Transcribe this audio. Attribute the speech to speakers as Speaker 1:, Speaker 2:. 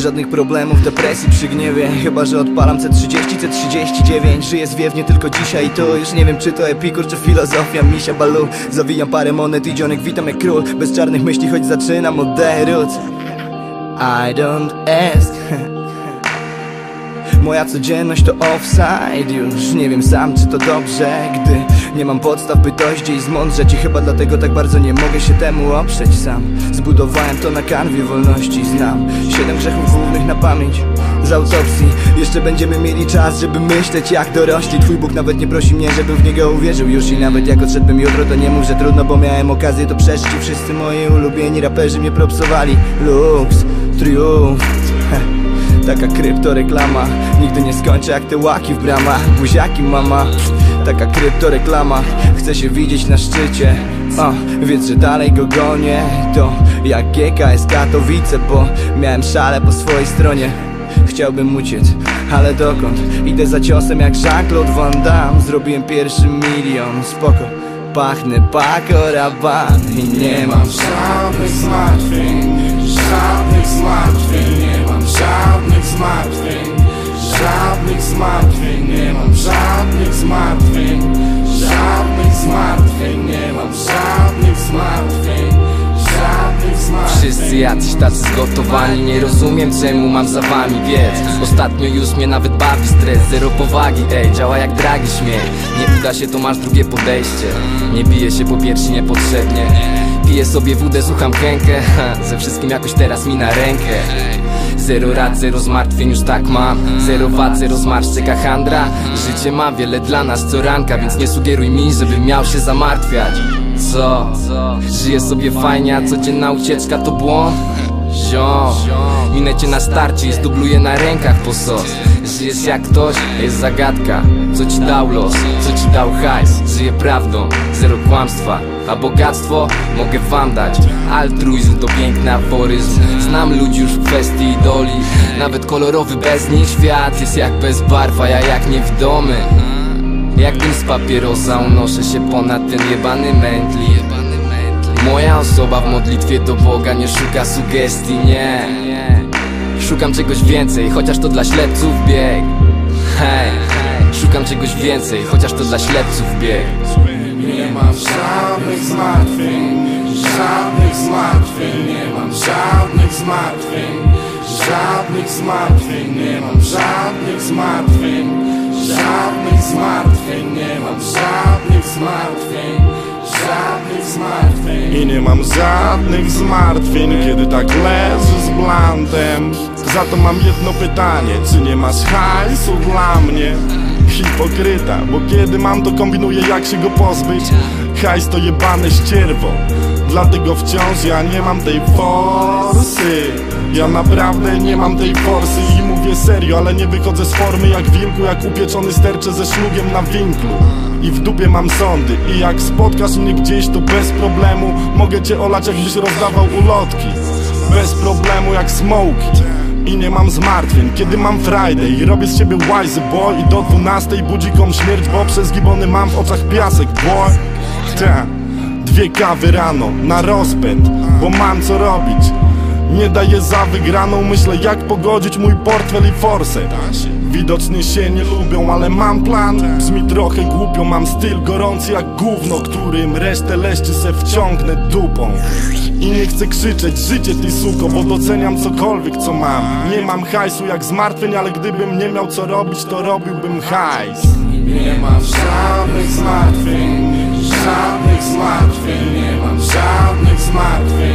Speaker 1: Żadnych problemów, depresji przy gniewie. Chyba, że odpalam C30, C39 Żyję zwiewnie tylko dzisiaj. I to Już nie wiem czy to epikur, czy filozofia. Misia balu, zawijam parę monet i dzionek witam jak król. Bez czarnych myśli, choć zaczynam od Roots I don't ask. Moja codzienność to offside. Już nie wiem sam czy to dobrze Gdy nie mam podstaw by dojść gdzieś zmądrzeć I chyba dlatego tak bardzo nie mogę się temu oprzeć sam. Zbudowałem to na kanwie wolności Znam. Siedem grzechów głównych na pamięć. Z autopsji Jeszcze będziemy mieli czas, żeby myśleć jak dorośli. Twój Bóg nawet nie prosi mnie, żebym w niego uwierzył już I nawet jak odszedłbym jutro to nie mów, że trudno Bo miałem okazję to przeżyć. Wszyscy moi ulubieni raperzy mnie propsowali. Lux, triumf. Heh. Taka kryptoreklama. Nigdy nie skończę jak te łaki w bramach. Buziaki mama. Taka kryptoreklama. Chcę się widzieć na szczycie. O, Wiedz, że dalej go gonię. To jak GKS Katowice Bo miałem szale po swojej stronie. Chciałbym uciec, ale dokąd? Idę za ciosem jak Jean-Claude Van Damme. Zrobiłem pierwszy milion, spoko. Pachnę pako raban i nie mam
Speaker 2: żadnych zmartwień, żadnych zmartwień, nie mam żadnych zmartwień, żadnych zmartwień, nie mam żadnych zmartwień, żadnych zmartwień, nie mam żadnych zmartwień, żadnych zmartwień.
Speaker 3: Wszyscy jacyś tacy zgotowani Nie rozumiem czemu mam za wami biec. Ostatnio już mnie nawet bawi stres Zero powagi, ej, działa jak dragi śmiech. Nie uda się to masz drugie podejście. Nie bije się po piersi niepotrzebnie. Piję sobie wódę, słucham kękę Ze wszystkim jakoś teraz mi na rękę Zero rad, zero zmartwień, już tak mam Zero wad, zero zmarszczek, a handra Życie ma wiele dla nas co ranka Więc nie sugeruj mi, żebym miał się zamartwiać Co? Żyję sobie fajnie, a codzienna ucieczka to błąd? Ziom, minę cię na starcie zdubluję na rękach po sos. Żyjesz jak ktoś, jest zagadka. Co ci dał los, co ci dał hajs? Żyję prawdą, zero kłamstwa. A bogactwo mogę wam dać. Altruizm to piękny aforyzm. Znam ludzi już w kwestii idoli. Nawet kolorowy bez nich świat Jest jak bez barw, a ja jak niewidomy Jak z papierosa unoszę się ponad ten jebany mętli Moja osoba w modlitwie do Boga nie szuka sugestii, nie. Szukam czegoś więcej, chociaż to dla ślepców bieg. Hej, szukam czegoś więcej, chociaż to dla ślepców bieg.
Speaker 2: Nie mam żadnych zmartwień, żadnych zmartwień, nie mam żadnych zmartwień, żadnych zmartwień, nie mam żadnych zmartwień, żadnych zmartwień, nie mam żadnych zmartwień.
Speaker 4: I nie mam żadnych zmartwień, kiedy tak leży z blantem. Za to mam jedno pytanie, czy nie masz hajsu dla mnie? Hipokryta, bo kiedy mam to kombinuję jak się go pozbyć. Hajs to jebane ścierwo Dlatego wciąż ja nie mam tej forsy. Ja naprawdę nie mam tej forsy I mówię serio, ale nie wychodzę z formy jak wilku Jak upieczony stercze ze szlugiem na winklu. I w dupie mam sądy I jak spotkasz mnie gdzieś to bez problemu Mogę cię olać jakbyś rozdawał ulotki. Bez problemu jak smoki. I nie mam zmartwień, kiedy mam Friday. I robię z ciebie wise boy I do dwunastej budzi kom śmierć Bo przez gibony mam w oczach piasek boy dwie kawy rano na rozpęd Bo mam co robić. Nie daję za wygraną, myślę jak pogodzić mój portfel i forsę. Widocznie się nie lubią, ale mam plan. Brzmi trochę głupio, mam styl gorący jak gówno Którym resztę leszczy se wciągnę dupą. I nie chcę krzyczeć, życie ty suko, bo doceniam cokolwiek co mam. Nie mam hajsu jak zmartwień, ale gdybym nie miał co robić, to robiłbym hajs.
Speaker 2: Nie mam żadnych zmartwień, żadnych zmartwień, nie mam żadnych zmartwień,